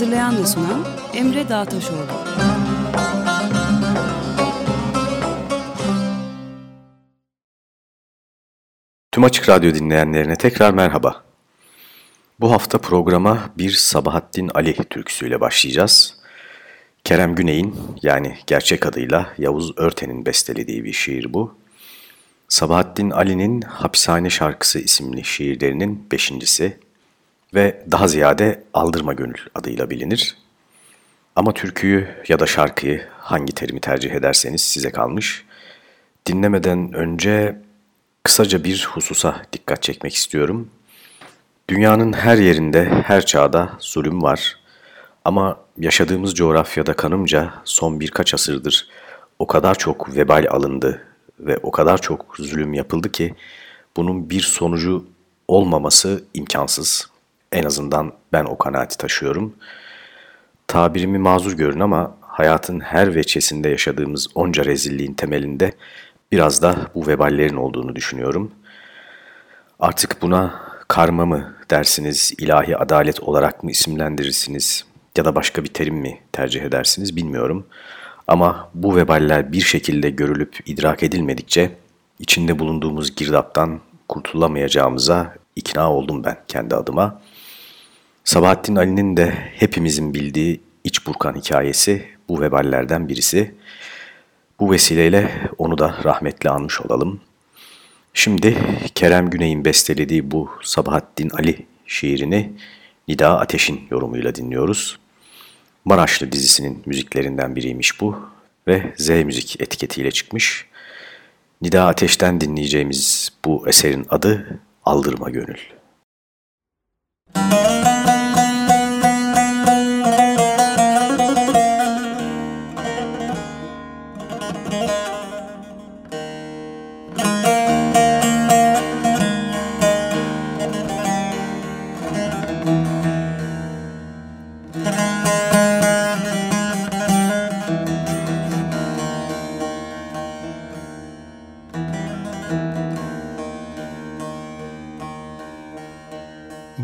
Hazırlayan ve sunan Emre Dağtaşoğlu. Tüm Açık Radyo dinleyenlerine tekrar merhaba. Bu hafta programa bir Sabahattin Ali türküsüyle başlayacağız. Kerem Güney'in yani gerçek adıyla Yavuz Örten'in bestelediği bir şiir bu. Sabahattin Ali'nin Hapishane Şarkısı isimli şiirlerinin beşincisi ve daha ziyade Aldırma Gönül adıyla bilinir. Ama türküyü ya da şarkıyı hangi terimi tercih ederseniz size kalmış. Dinlemeden önce kısaca bir hususa dikkat çekmek istiyorum. Dünyanın her yerinde, her çağda zulüm var. Ama yaşadığımız coğrafyada kanımca son birkaç asırdır o kadar çok vebal alındı ve o kadar çok zulüm yapıldı ki bunun bir sonucu olmaması imkansız. En azından ben o kanaati taşıyorum. Tabirimi mazur görün ama hayatın her veçesinde yaşadığımız onca rezilliğin temelinde biraz da bu veballerin olduğunu düşünüyorum. Artık buna karma mı dersiniz, ilahi adalet olarak mı isimlendirirsiniz ya da başka bir terim mi tercih edersiniz bilmiyorum. Ama bu veballer bir şekilde görülüp idrak edilmedikçe içinde bulunduğumuz girdaptan kurtulamayacağımıza ikna oldum ben kendi adıma. Sabahattin Ali'nin de hepimizin bildiği iç burkan hikayesi bu veballerden birisi. Bu vesileyle onu da rahmetle anmış olalım. Şimdi Kerem Güney'in bestelediği bu Sabahattin Ali şiirini Nida Ateş'in yorumuyla dinliyoruz. Maraşlı dizisinin müziklerinden biriymiş bu ve Z Müzik etiketiyle çıkmış. Nida Ateş'ten dinleyeceğimiz bu eserin adı Aldırma Gönül. Müzik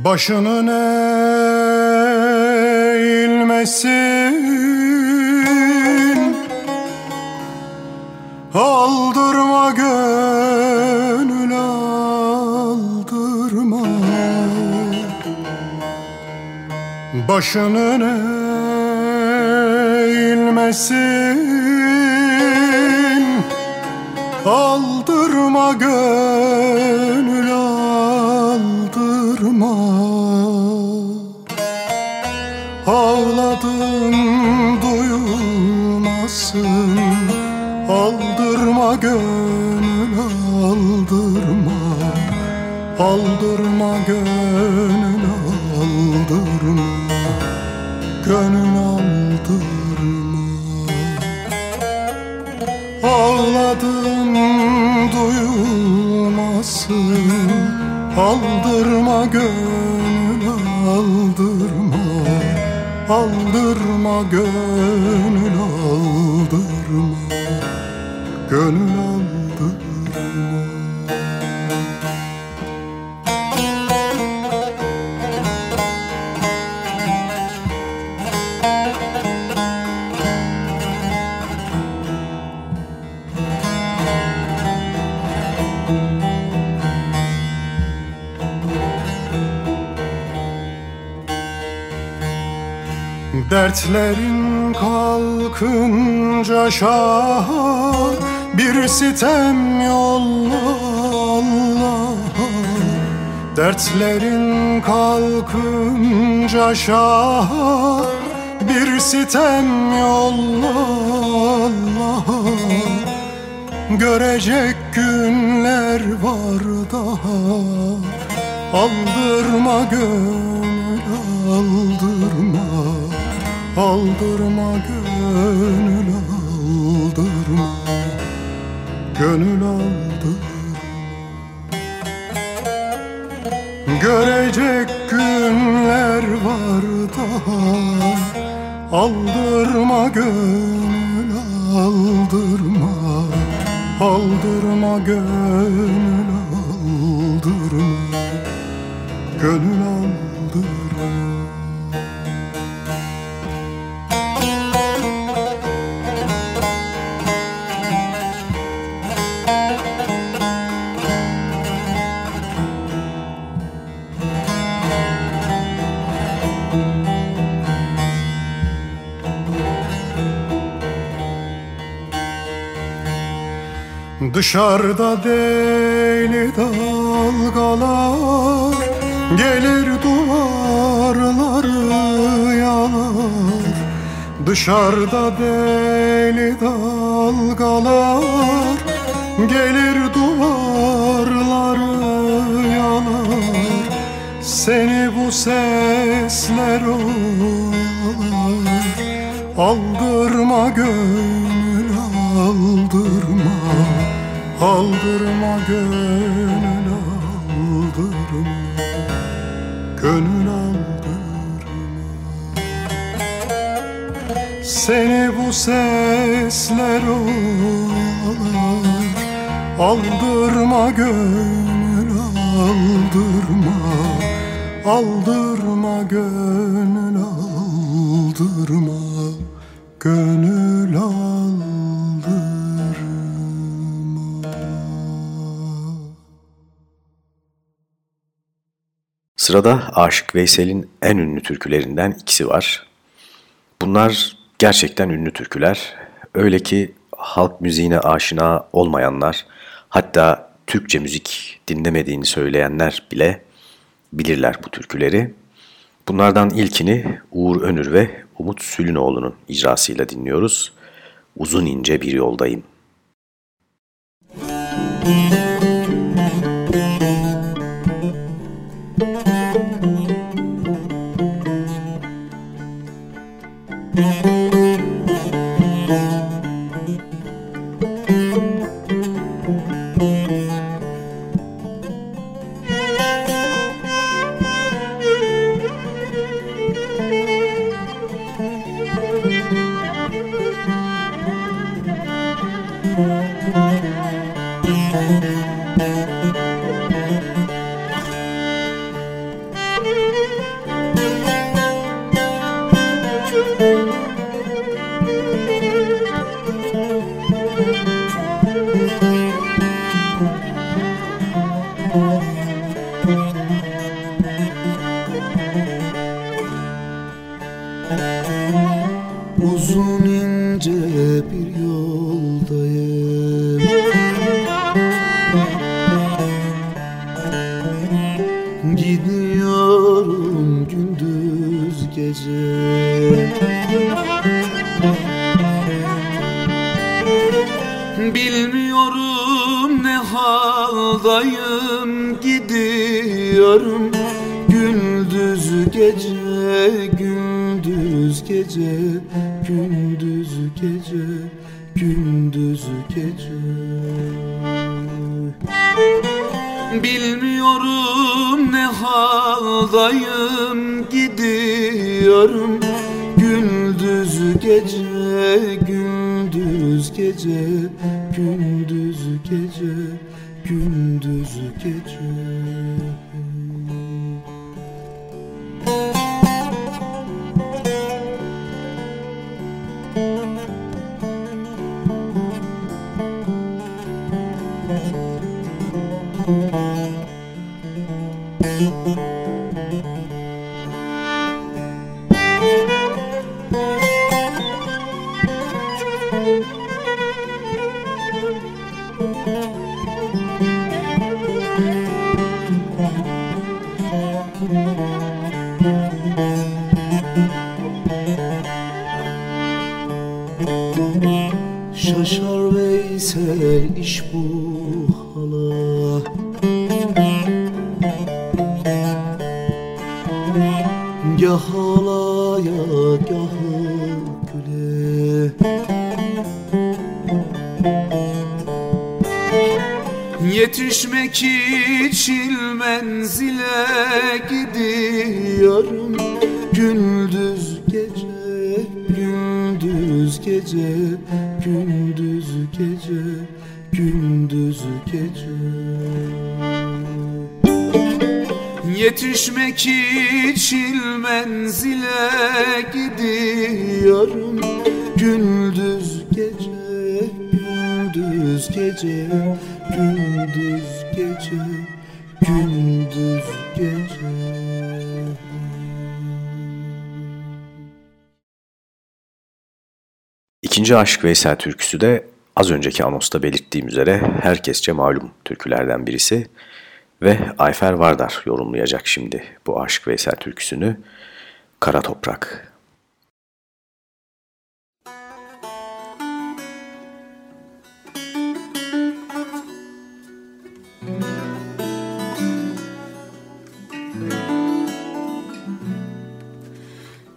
Başının eğilmesin. Aldırma gönül aldırma. Başının eğilmesin. Aldırma gönül aldırma Ağladım duyulmasın. Aldırma gönül aldırma. Aldırma gönül aldırma. Gönül aldırma. Ağladım duyulmasın. Aldırma gönül aldırma Aldırma gönül aldırma. Gönül aldırma Dertlerin kalkınca şaha Bir sitem yolla Allah Dertlerin kalkınca şaha Bir sitem yolla Allah Görecek günler var daha Aldırma gönül aldırma Aldırma gönül aldırma Gönül aldırma. Görecek günler var daha Aldırma gönül aldırma Aldırma gönül aldırma Gönül aldırma Dışarıda deli dalgalar Gelir duvarları yalar. Dışarıda deli dalgalar Gelir duvarları yalar. Seni bu sesler oyalar Aldırma gönül Aldırma gönül aldırma Gönül aldırma. Seni bu sesler oyalar Aldırma gönül aldırma. Aldırma gönül aldırma Gönül Sırada Aşık Veysel'in en ünlü türkülerinden ikisi var. Bunlar gerçekten ünlü türküler. Öyle ki halk müziğine aşina olmayanlar, hatta Türkçe müzik dinlemediğini söyleyenler bile bilirler bu türküleri. Bunlardan ilkini Uğur Önür ve Umut Sülünoğlu'nun icrasıyla dinliyoruz. Uzun ince bir yoldayım. Müzik Bilmiyorum ne haldayım gidiyorum. Gündüz gece, gündüz gece, gündüz gece, gündüz gece. Bilmiyorum ne haldayım gidiyorum. Gündüz gece, gündüz gece, gündüz gece, gündüz gece. güzel iş bu hala. Gah halaya gah güle Yetişmek için menzile gidiyorum. Gündüz gece, gündüz gece gündüz gece, gündüz gece. Yetişmek için menzile gidiyorum. Gündüz gece, gündüz gece, gündüz gece, gündüz gece İkinci Aşk Veysel türküsü de az önceki anosta belirttiğim üzere herkesçe malum türkülerden birisi ve Ayfer Vardar yorumlayacak şimdi bu Aşk Veysel türküsünü Kara Toprak.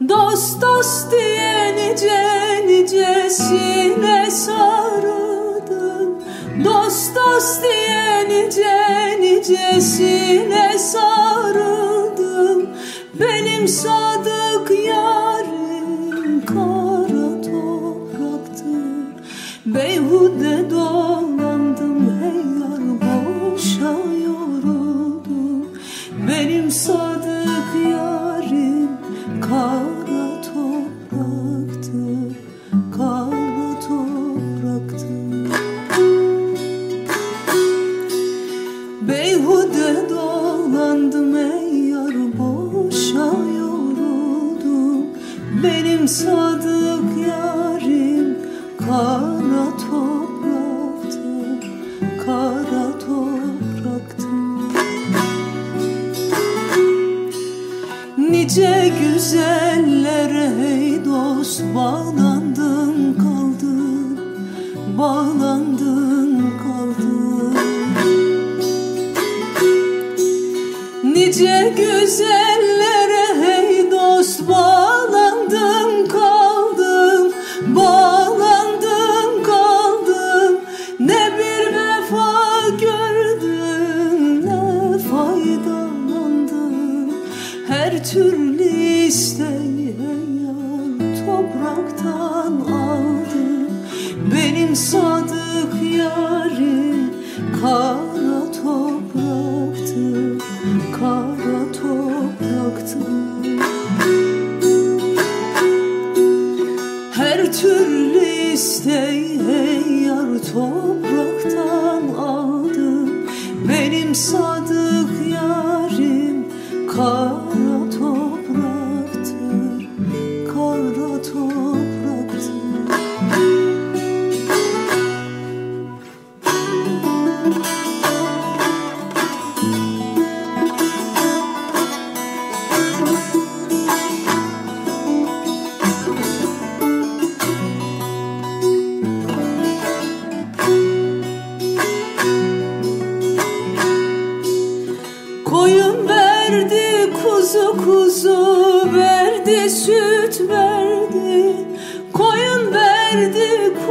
Dost dost diye nice nicesine sarıldım Dost dost diye nice nicesine sarıldım Benim sadık yarim sadık yarim kara topraktır Kara topraktır Nice güzellere hey dost bağlandım kaldım Bağlandım kaldım Nice güzellere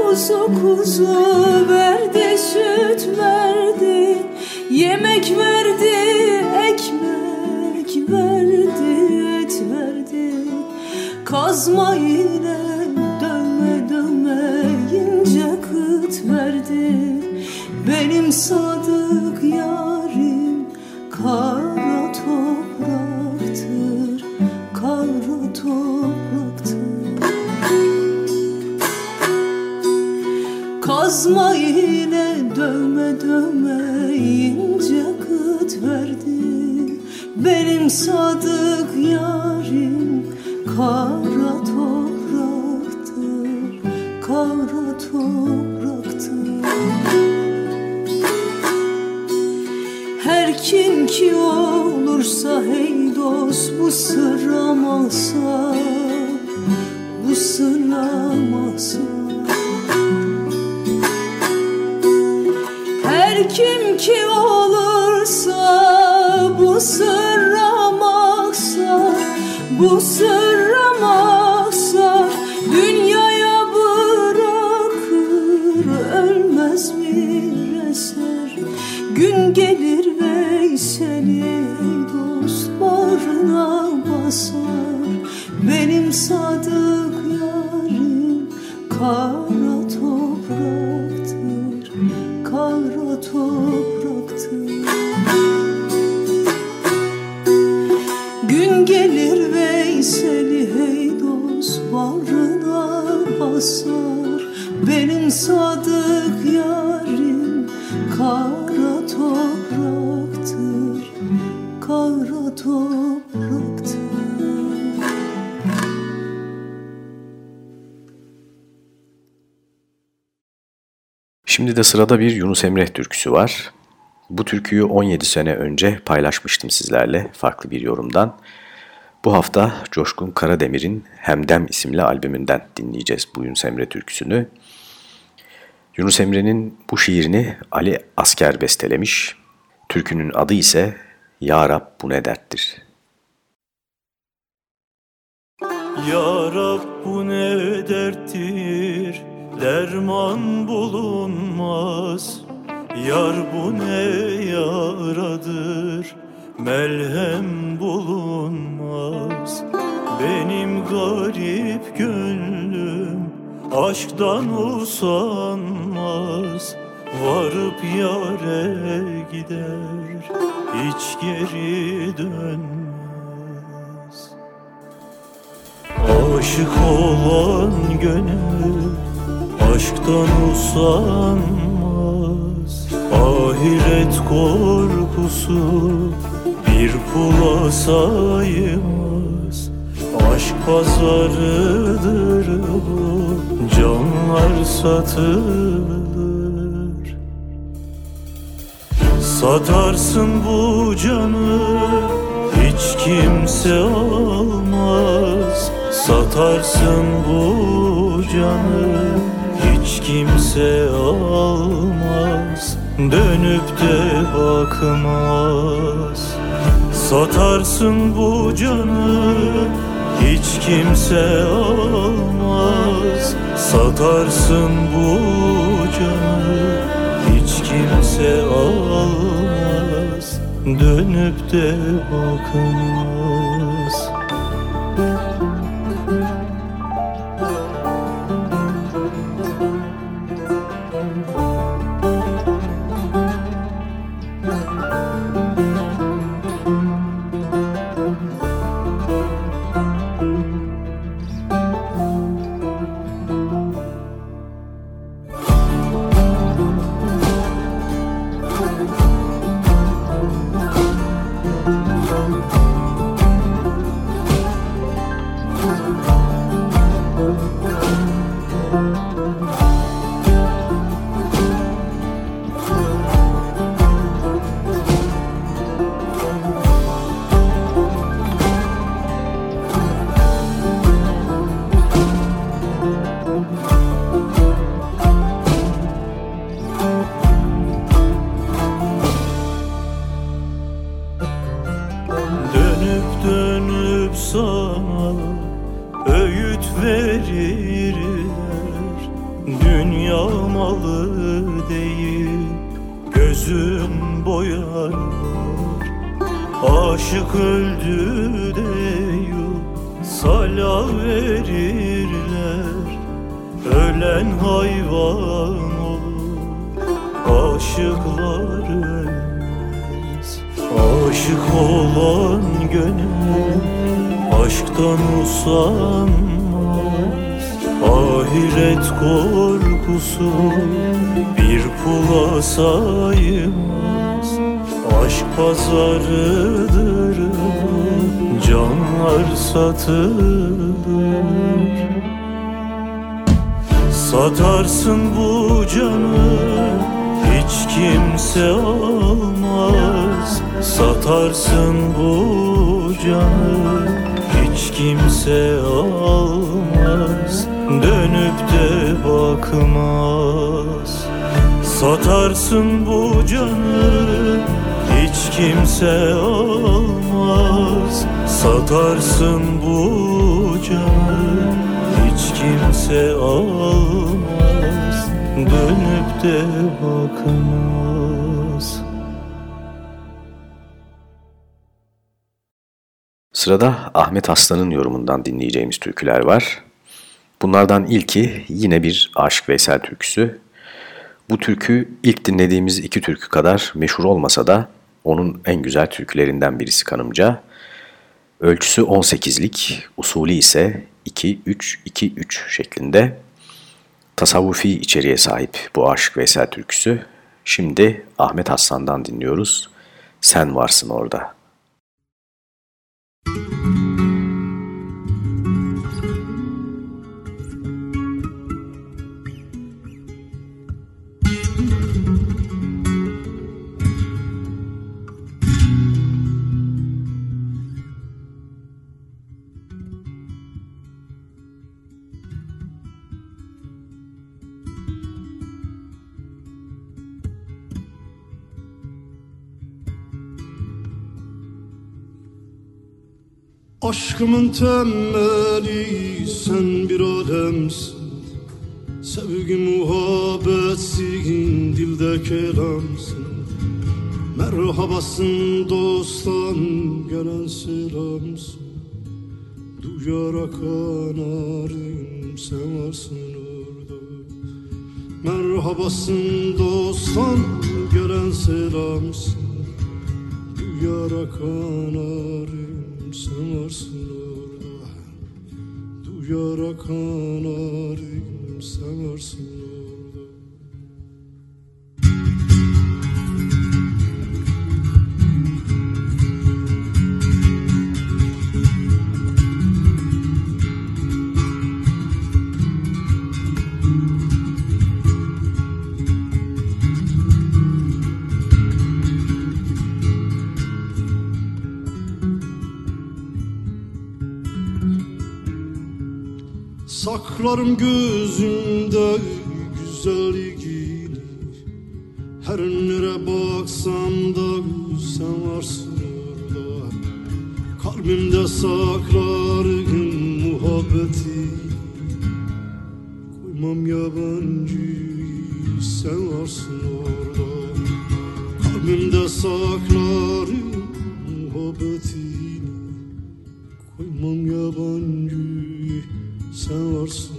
kuzu kuzu verdi süt verdi Yemek verdi ekmek verdi et verdi. Kazma basar Benim sadık yarim kara topraktır Kara topraktır Şimdi de sırada bir Yunus Emre türküsü var. Bu türküyü 17 sene önce paylaşmıştım sizlerle farklı bir yorumdan. Bu hafta Coşkun Karademir'in Hemdem isimli albümünden dinleyeceğiz bu Yunus Emre türküsünü. Yunus Emre'nin bu şiirini Ali Asker bestelemiş. Türkünün adı ise Ya Rab bu ne derttir. Ya Rab bu ne derttir Derman bulunmaz Yar bu ne yaradır Melhem bulunmaz Benim garip gönlüm. Aşktan usanmaz Varıp yare gider Hiç geri dönmez. Aşık olan gönül aşktan usanmaz Ahiret korkusu bir pula saymaz Aşk pazarıdır bu canlar satılır. Satarsın bu canı hiç kimse almaz. Satarsın bu canı hiç kimse almaz. Dönüp de bakmaz Satarsın bu canı hiç kimse almaz. Satarsın bu canı hiç kimse almaz. Dönüp de bakmaz Ölen hayvan olur aşıklar ölmez. Aşık olan gönül aşktan usanmaz. Ahiret korkusu bir pula saymaz Aşk pazarıdır canlar satılır Satarsın bu canı hiç kimse almaz. Satarsın bu canı hiç kimse almaz. Dönüp de bakmaz. Satarsın bu canı hiç kimse almaz. Satarsın bu canı kimse almaz Dönüp de bakmaz Sırada Ahmet Aslan'ın yorumundan dinleyeceğimiz türküler var. Bunlardan ilki yine bir Aşık Veysel türküsü. Bu türkü ilk dinlediğimiz iki türkü kadar meşhur olmasa da onun en güzel türkülerinden birisi kanımca. Ölçüsü 18'lik, usulü ise 2-3-2-3 şeklinde. Tasavvufi içeriğe sahip bu Aşık Veysel türküsü. Şimdi Ahmet Aslan'dan dinliyoruz. Sen varsın orada. Müzik Aşkımın temeli sen bir alemsin. Sevgi muhabbetsin dilde kelamsın. Merhabasın dosttan gelen selamsın. Duyarak anarım sen varsın orada. Merhabasın dosttan gelen selamsın. Duyarak anarım sen varsın orada Duyarak kanarım sen Saklarım gözümde güzelliğini Her nere baksam da sen varsın orada Kalbimde saklarım muhabbeti. Koymam yabancı sen varsın orada Kalbimde saklarım muhabbetini Koymam yabancı sen varsın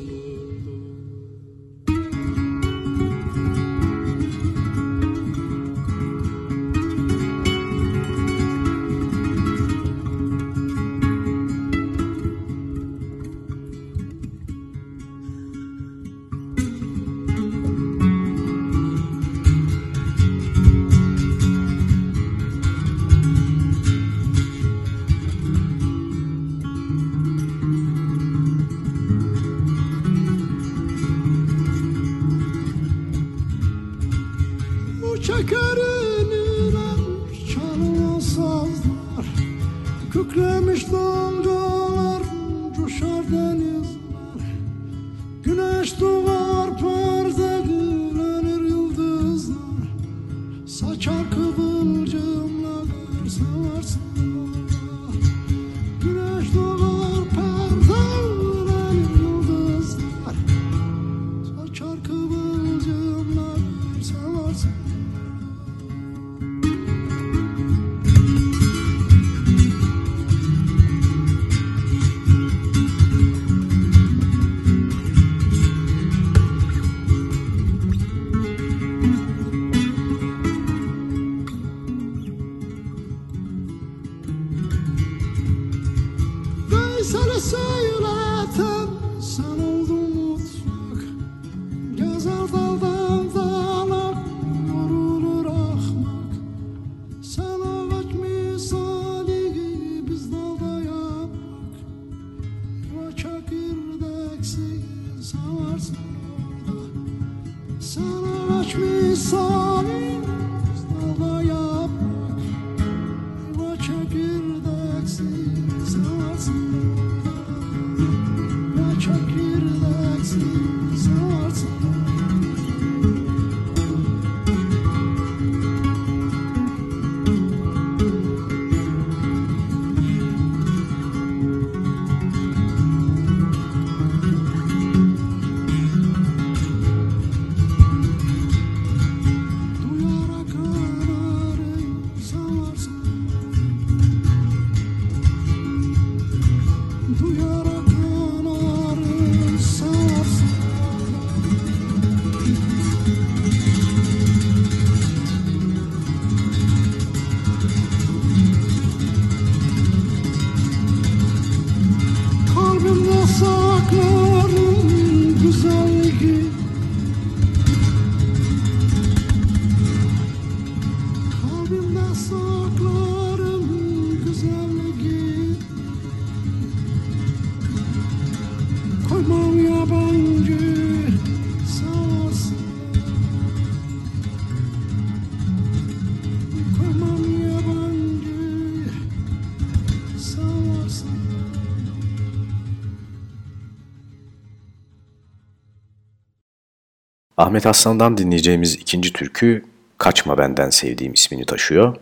Ahmet Aslan'dan dinleyeceğimiz ikinci türkü Kaçma Benden Sevdiğim ismini taşıyor.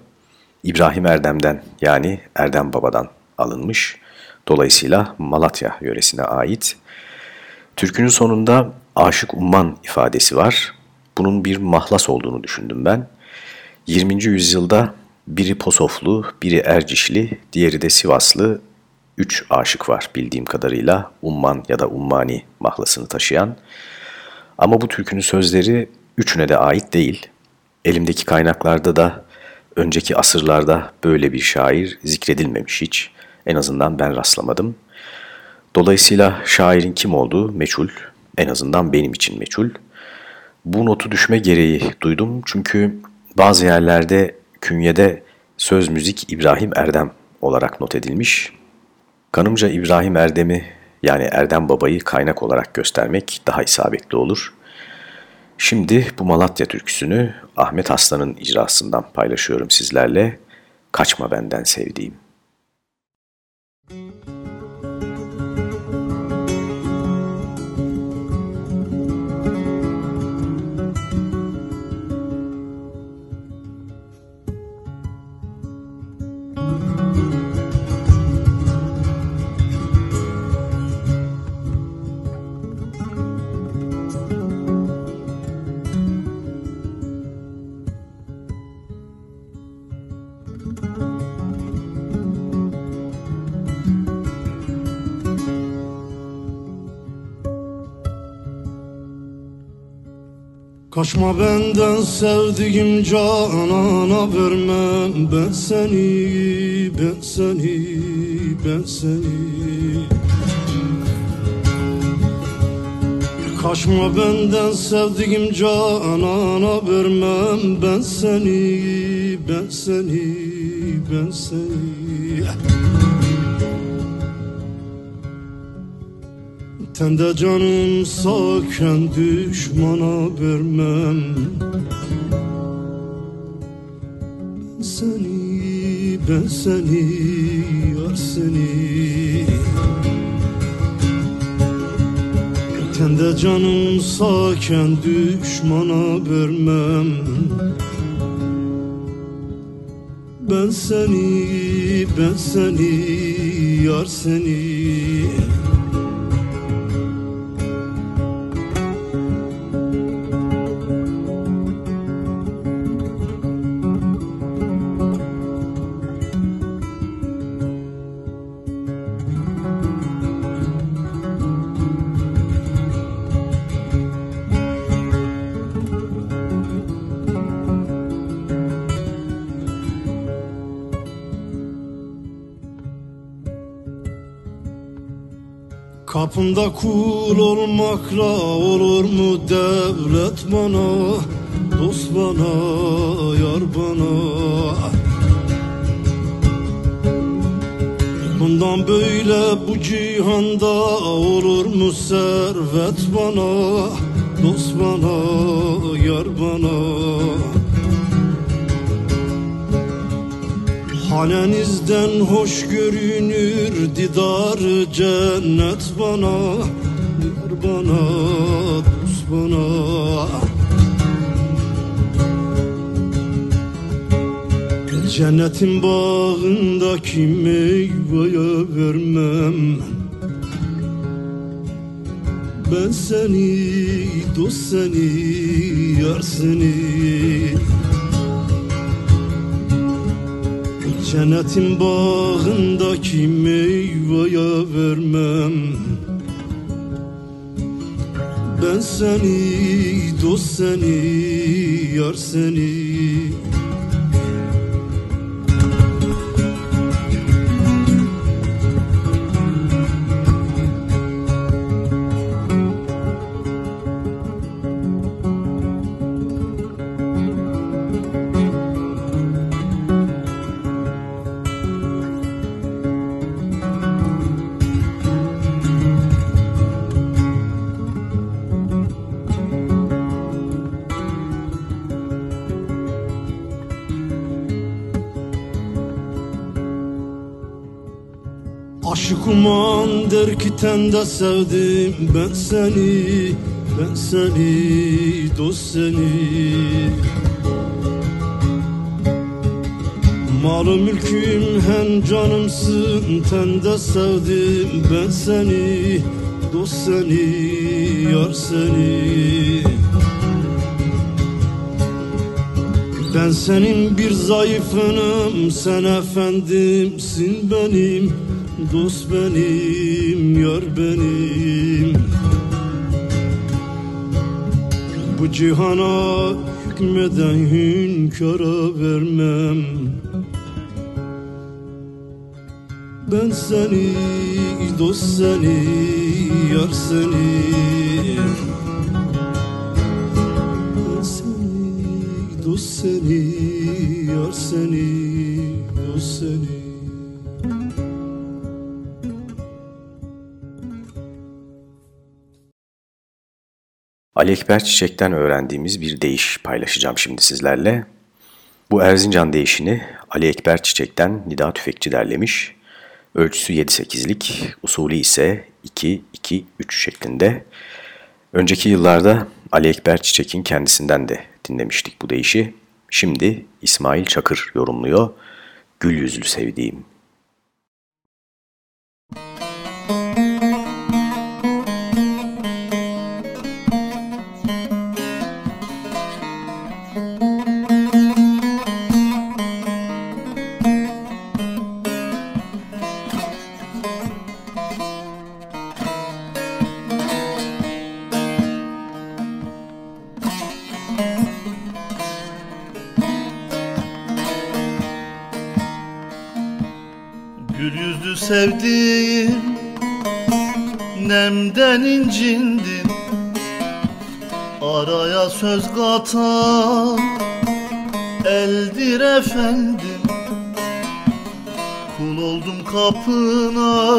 İbrahim Erdem'den yani Erdem Baba'dan alınmış. Dolayısıyla Malatya yöresine ait. Türkünün sonunda aşık umman ifadesi var. Bunun bir mahlas olduğunu düşündüm ben. 20. yüzyılda biri Posoflu, biri Ercişli, diğeri de Sivaslı üç aşık var bildiğim kadarıyla umman ya da ummani mahlasını taşıyan. Ama bu türkünün sözleri üçüne de ait değil. Elimdeki kaynaklarda da önceki asırlarda böyle bir şair zikredilmemiş hiç. En azından ben rastlamadım. Dolayısıyla şairin kim olduğu meçhul, en azından benim için meçhul. Bu notu düşme gereği duydum çünkü bazı yerlerde künyede söz müzik İbrahim Erdem olarak not edilmiş. Kanımca İbrahim Erdem'i yani Erdem Baba'yı kaynak olarak göstermek daha isabetli olur. Şimdi bu Malatya türküsünü Ahmet Aslan'ın icrasından paylaşıyorum sizlerle. Kaçma benden sevdiğim. Müzik Kaçma benden sevdiğim canana vermem. Ben seni, ben seni, ben seni. Kaçma benden sevdiğim canana vermem. Ben seni, ben seni, ben seni Tende canım saken düşmana vermem. Seni ben seni yar seni. Tende canım saken düşmana vermem. Ben seni ben seni yar seni Kapında kul olmakla olur mu devlet bana Dost bana, yar bana? Bundan böyle bu cihanda olur mu servet bana Dost bana, yar bana Hanenizden hoş görünür didar cennet bana Yar bana, dost bana. Cennetin bağındaki meyveye vermem? Ben seni, dost seni, yar seni Cennetin bağındaki meyveye vermem? Ben seni, dost seni, yar seni Aşık uman der ki tende sevdim ben seni Ben seni dost seni. Malım mülküm hem canımsın Tende sevdim ben seni Dost seni yar seni. Ben senin bir zayıfınım Sen efendimsin benim Dost benim yar benim. Bu cihana hükmeden hünkara vermem. Ben seni, dost seni, yar seni. Ben seni, dost seni, yar seni, dost seni Ali Ekber Çiçek'ten öğrendiğimiz bir deyiş paylaşacağım şimdi sizlerle. Bu Erzincan deyişini Ali Ekber Çiçek'ten Nida Tüfekçi derlemiş. Ölçüsü 7-8'lik, usulü ise 2-2-3 şeklinde. Önceki yıllarda Ali Ekber Çiçek'in kendisinden de dinlemiştik bu deyişi. Şimdi İsmail Çakır yorumluyor. Gül yüzlü sevdiğim. Sevdiğim Nemden incindin Araya söz katan Eldir efendim. Kul oldum kapına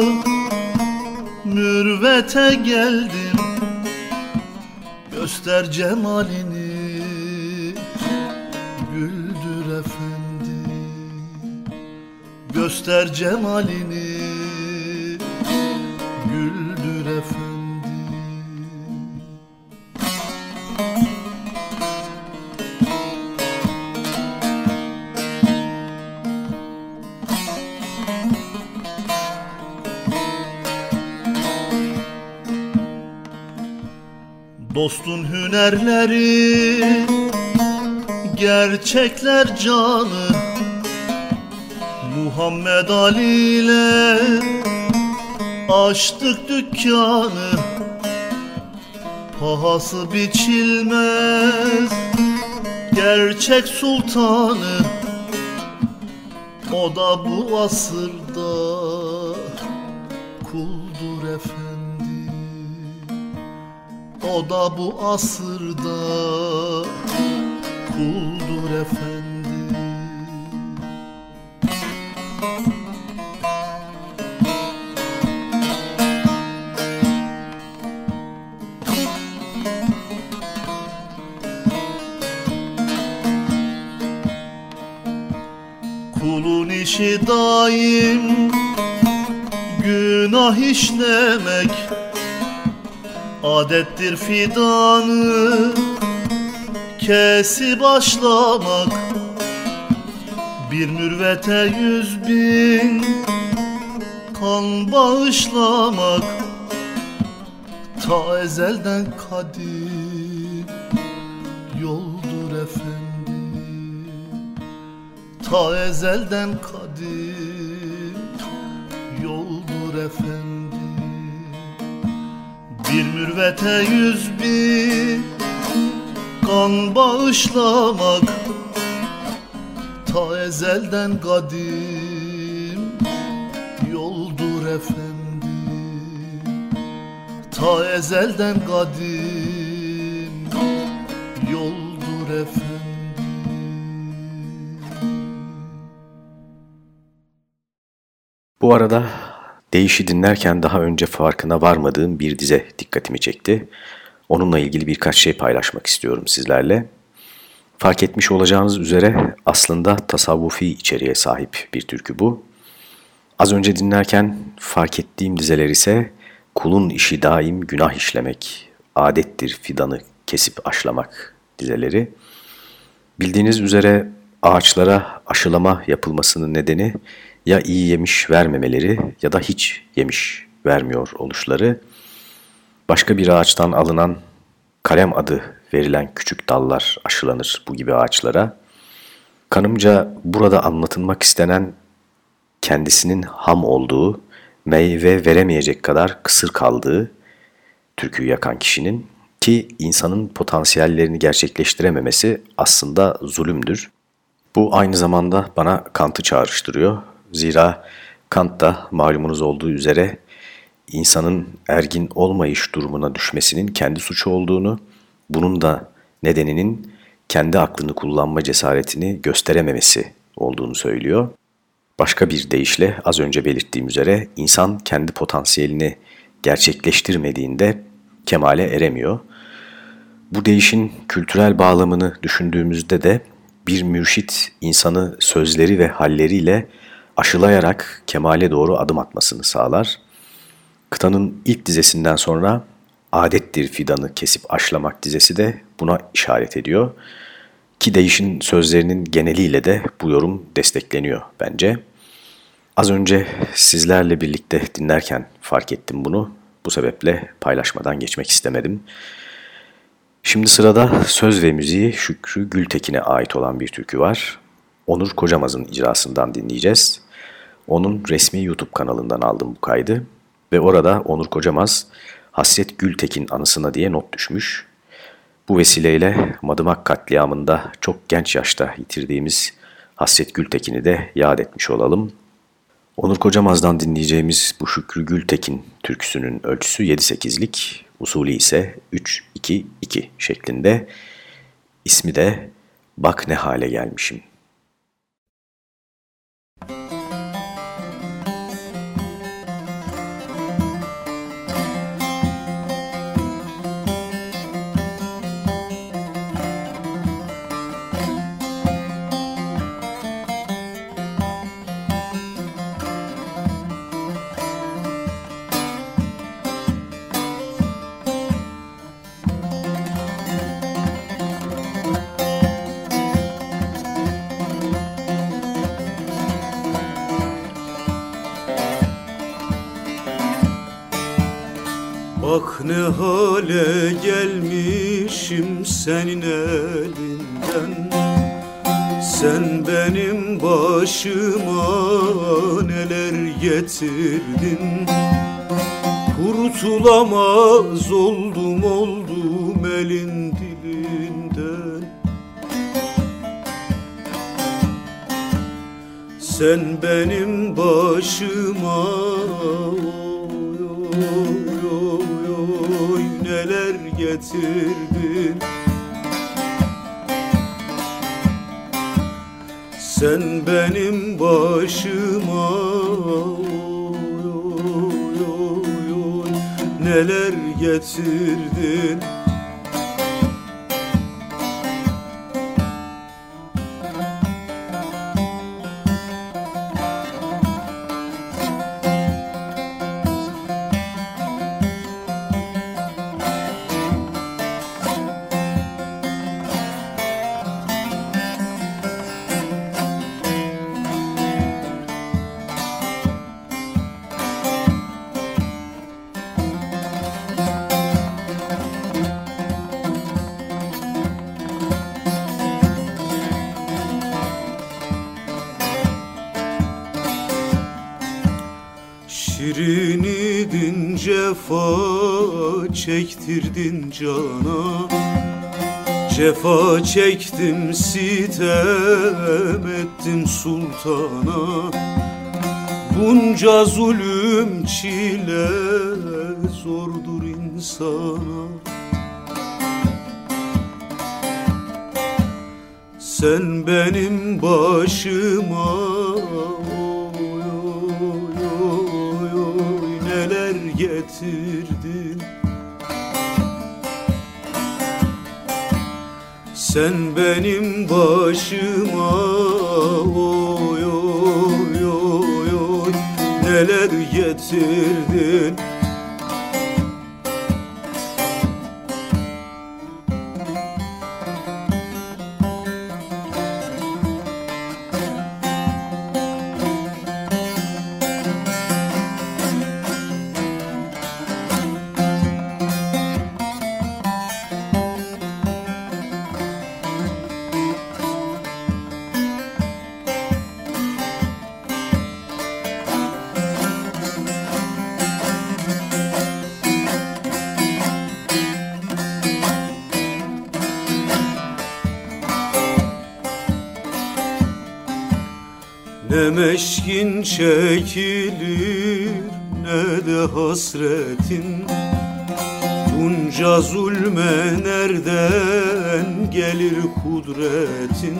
Mürvete geldim. Göster cemalini Göster cemalini. Dostun hünerleri Gerçekler canı Muhammed Ali ile Açtık dükkanı. Pahası biçilmez Gerçek sultanı. O da bu asırda Kuldur efendim o da bu asırda kuldur efendi Kulun işi daim günah işlemek Adettir fidanı kesi başlamak. Bir mürvete yüz bin kan bağışlamak. Ta ezelden kadim yoldur efendim. Ta ezelden kadim yoldur efendim. Bir mürvete yüz bin kan bağışlamak Ta ezelden kadim yoldur efendim. Ta ezelden kadim yoldur efendim Bu arada Değişi dinlerken daha önce farkına varmadığım bir dize dikkatimi çekti. Onunla ilgili birkaç şey paylaşmak istiyorum sizlerle. Fark etmiş olacağınız üzere aslında tasavvufi içeriğe sahip bir türkü bu. Az önce dinlerken fark ettiğim dizeler ise kulun işi daim günah işlemek adettir fidanı kesip aşlamak dizeleri. Bildiğiniz üzere ağaçlara aşılama yapılmasının nedeni ya iyi yemiş vermemeleri ya da hiç yemiş vermiyor oluşları. Başka bir ağaçtan alınan kalem adı verilen küçük dallar aşılanır bu gibi ağaçlara. Kanımca burada anlatılmak istenen kendisinin ham olduğu, meyve veremeyecek kadar kısır kaldığı türküyü yakan kişinin ki insanın potansiyellerini gerçekleştirememesi aslında zulümdür. Bu aynı zamanda bana Kant'ı çağrıştırıyor. Zira Kant da malumunuz olduğu üzere insanın ergin olmayış durumuna düşmesinin kendi suçu olduğunu, bunun da nedeninin kendi aklını kullanma cesaretini gösterememesi olduğunu söylüyor. Başka bir deyişle az önce belirttiğim üzere insan kendi potansiyelini gerçekleştirmediğinde kemale eremiyor. Bu değişin kültürel bağlamını düşündüğümüzde de bir mürşit insanı sözleri ve halleriyle aşılayarak kemale doğru adım atmasını sağlar. Kıtanın ilk dizesinden sonra adettir fidanı kesip aşlamak dizesi de buna işaret ediyor. Ki değişin sözlerinin geneliyle de bu yorum destekleniyor bence. Az önce sizlerle birlikte dinlerken fark ettim bunu. Bu sebeple paylaşmadan geçmek istemedim. Şimdi sırada söz ve müziği Şükrü Gültekin'e ait olan bir türkü var. Onur Kocamaz'ın icrasından dinleyeceğiz. Onun resmi YouTube kanalından aldım bu kaydı. Ve orada Onur Kocamaz Hasret Gültekin anısına diye not düşmüş. Bu vesileyle Madımak katliamında çok genç yaşta yitirdiğimiz Hasret Gültekin'i de yad etmiş olalım. Onur Kocamaz'dan dinleyeceğimiz bu Şükrü Gültekin türküsünün ölçüsü 7-8'lik, usulü ise 3-2-2 şeklinde. İsmi de Bak Ne Hale Gelmişim. Ne hale gelmişim senin elinden? Sen benim başıma neler getirdin? Kurtulamaz oldum çektirdin cana. Cefa çektim sitem ettim sultana. Bunca zulüm çile zordur insana. Sen benim başıma Sen benim başıma oy oy oy oy. Neler getirdin çekilir ne de hasretin. Bunca zulme nereden gelir kudretin?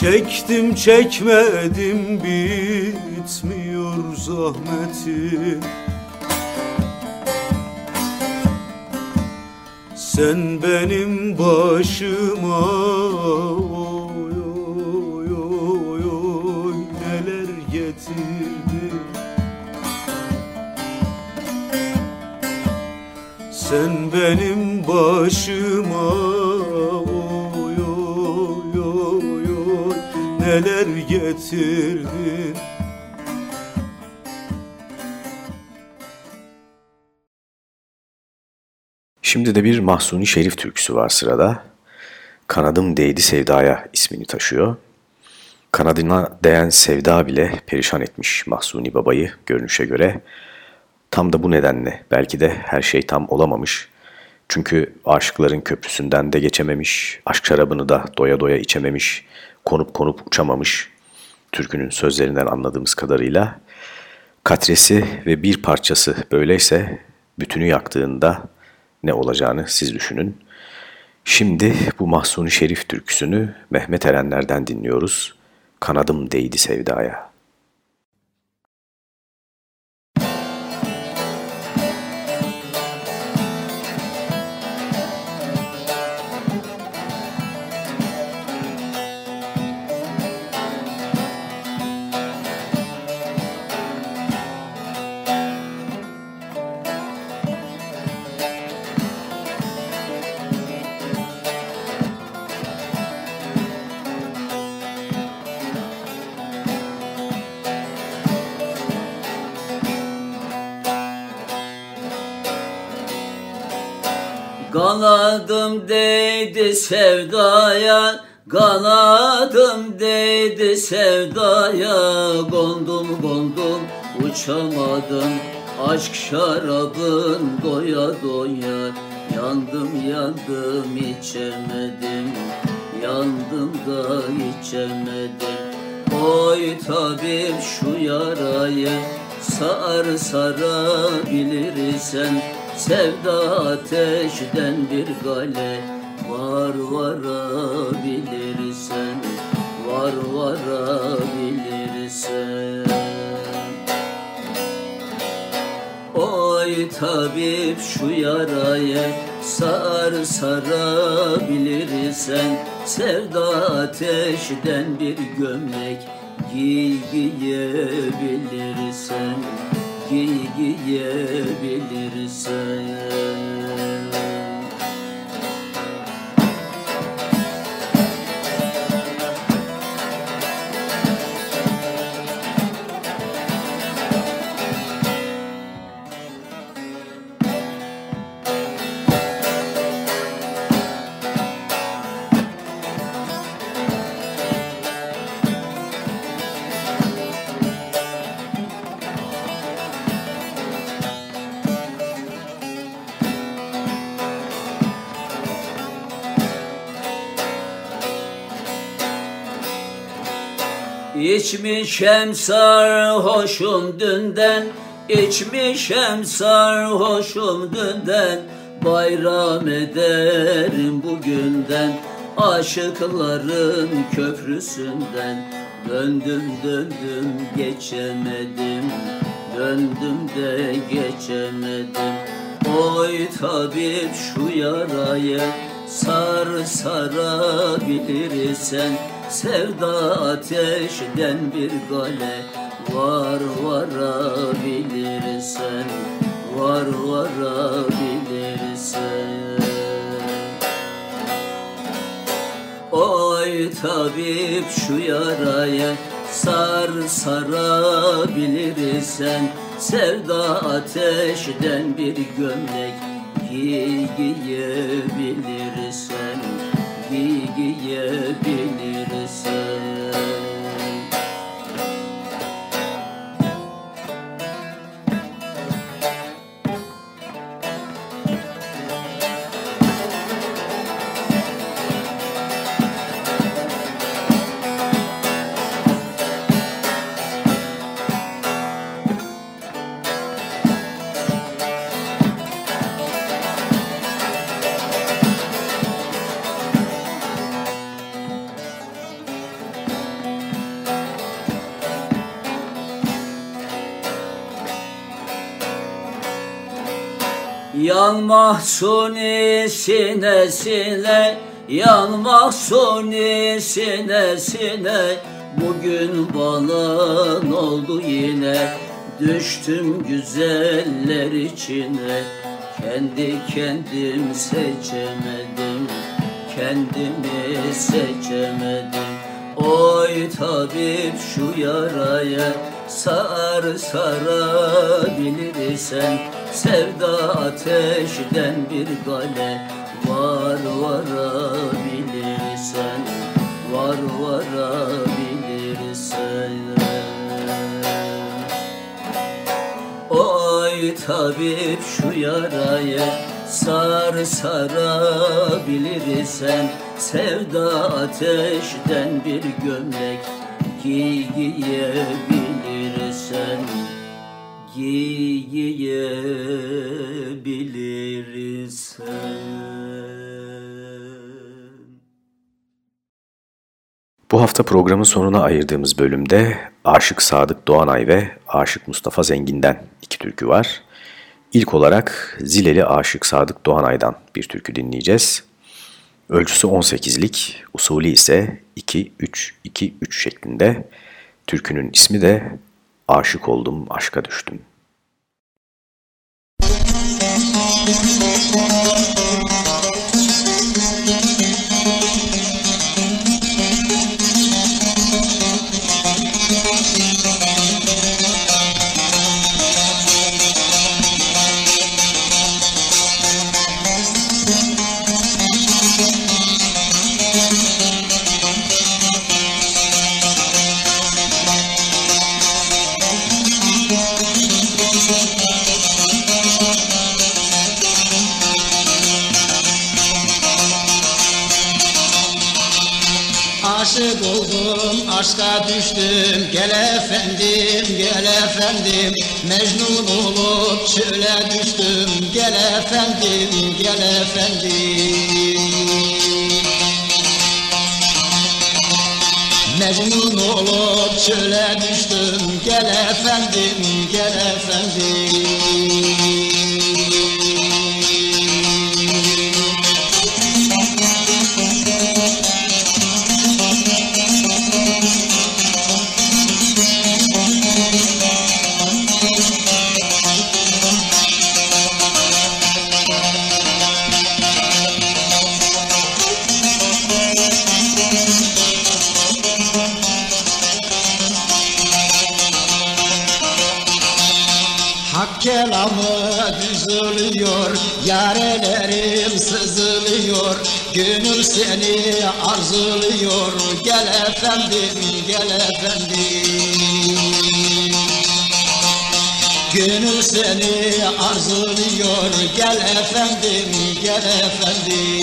Çektim çekmedim bitmiyor zahmetin. Sen benim başıma Sen benim başıma oy oy oy oy neler getirdin Şimdi de bir Mahsuni Şerif türküsü var sırada. Kanadım değdi sevdaya ismini taşıyor. Kanadına değen sevda bile perişan etmiş Mahsuni babayı görünüşe göre. Tam da bu nedenle belki de her şey tam olamamış. Çünkü aşıkların köprüsünden de geçememiş, aşk şarabını da doya doya içememiş, konup konup uçamamış. Türkünün sözlerinden anladığımız kadarıyla. Katresi ve bir parçası böyleyse bütünü yaktığında ne olacağını siz düşünün. Şimdi bu Mahsuni Şerif türküsünü Mehmet Erenler'den dinliyoruz. Kanadım değdi sevdaya. Kanadım değdi sevdaya Kanadım değdi sevdaya. Gondum gondum uçamadım Aşk şarabın doya doya. Yandım yandım içemedim Yandım da içemedim. Oy tabip şu yarayı Sar sarabilirsen Sevda ateşten bir gale Var varabilirsen Var varabilirsen. Oy tabip şu yarayı Sar sarabilirsen Sevda ateşten bir gömlek Giy giyebilirsen. Giy giyebilirsen İçmişem sarhoşum dünden İçmişem sarhoşum dünden. Bayram ederim bugünden Aşıkların köprüsünden. Döndüm döndüm geçemedim Döndüm de geçemedim. Oy tabip şu yarayı Sar sarabilirsen Sevda ateşten bir gale Var varabilirsen Var varabilirsen Oy tabip şu yarayı Sar sarabilirsen Sevda ateşten bir gömlek Giy giyebilirsen Giy giyebilirsen listen. Yanmak suni sinesine Yanmak suni sinesine Bugün balın oldu yine Düştüm güzeller içine. Kendi kendim seçemedim Kendimi seçemedim. Oy tabip şu yaraya Sar sarabilirsen Sevda ateşten bir gale Var varabilirsen Var varabilirsen. Oy tabip şu yaraya Sar sarabilirsen Sevda ateşten bir gömlek Giy giyebilirsen Bu hafta programın sonuna ayırdığımız bölümde Aşık Sadık Doğanay ve Aşık Mustafa Zengin'den iki türkü var. İlk olarak Zileli Aşık Sadık Doğanay'dan bir türkü dinleyeceğiz. Ölçüsü 18'lik, usulü ise 2-3-2-3 şeklinde. Türkünün ismi de Aşık Oldum, Aşka Düştüm. Aşka düştüm Gel efendim, gel efendim. Mecnun olup çöle düştüm Gel efendim, gel efendim. Mecnun olup çöle düştüm Gel efendim, gel efendim seni arzuluyor. Gel efendim, gel efendim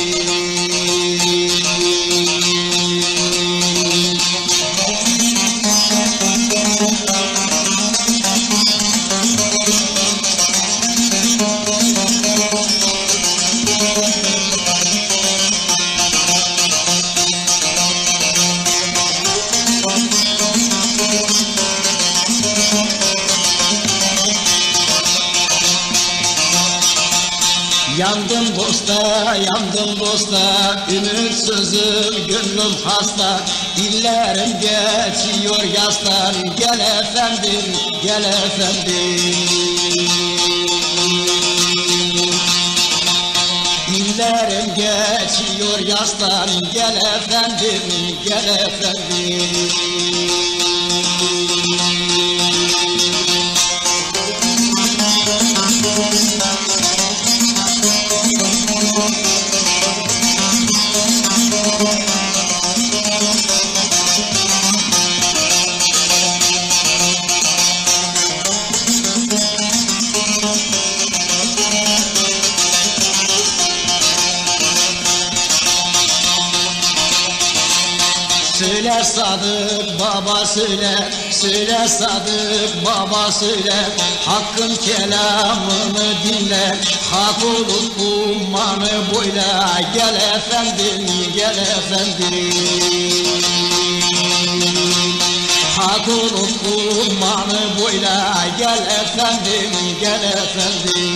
dosta, yandım dosta Ümitsizim, gönlüm hasta. Dillerim geçiyor yastan. Gel efendim, gel efendim. Dillerim geçiyor yastan. Gel efendim, gel efendim baba söyle Söyle Sadık baba söyle. Hakkın kelamını dinle. Hak olup ummanı boyla. Gel efendim gel efendim. Hak olup ummanı boyla. Gel efendim gel efendim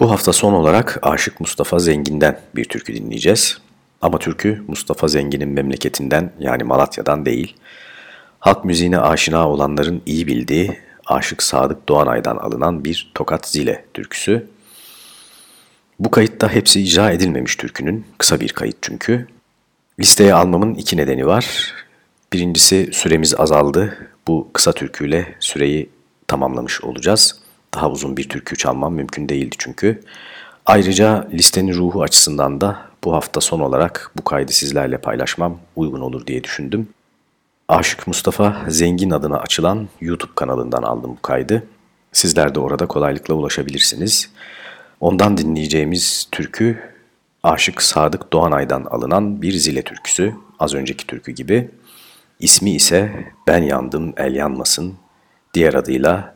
Bu hafta son olarak Aşık Mustafa Zengin'den bir türkü dinleyeceğiz. Ama türkü Mustafa Zengin'in memleketinden yani Malatya'dan değil. Halk müziğine aşina olanların iyi bildiği Aşık Sadık Doğanay'dan alınan bir Tokat Zile türküsü. Bu kayıtta hepsi icra edilmemiş türkünün, kısa bir kayıt çünkü. Listeye almamın iki nedeni var. Birincisi süremiz azaldı. Bu kısa türküyle süreyi tamamlamış olacağız. Daha uzun bir türkü çalmam mümkün değildi çünkü. Ayrıca listenin ruhu açısından da bu hafta son olarak bu kaydı sizlerle paylaşmam uygun olur diye düşündüm. Aşık Mustafa Zengin adına açılan YouTube kanalından aldım bu kaydı. Sizler de orada kolaylıkla ulaşabilirsiniz. Ondan dinleyeceğimiz türkü Aşık Sadık Doğanay'dan alınan bir zile türküsü, az önceki türkü gibi. İsmi ise Ben Yandım El Yanmasın, diğer adıyla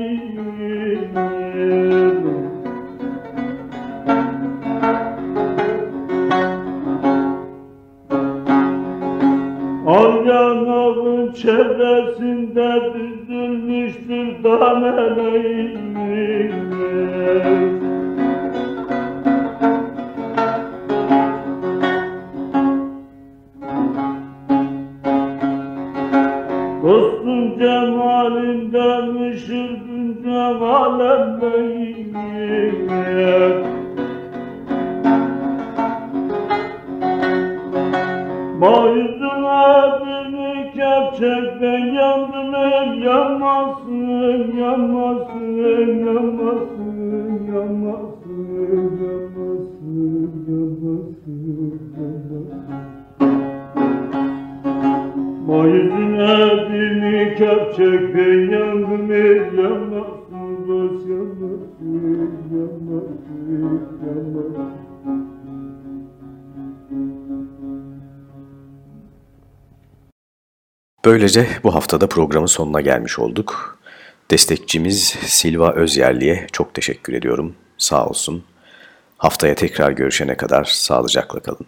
On yanağın çevresinde düzülmüştür daneler ilmiler. Dostun cemalinden ışırdın cemalem beyler Bayır çek ben yandım hem yanmasın, yanmasın, yanmasın, yanmasın, yanmasın, yanmasın, yanmasın. Mayısın evini kep çek ben yandım hem yanmasın. Böylece bu haftada programın sonuna gelmiş olduk. Destekçimiz Silva Özyerli'ye çok teşekkür ediyorum. Sağ olsun. Haftaya tekrar görüşene kadar sağlıcakla kalın.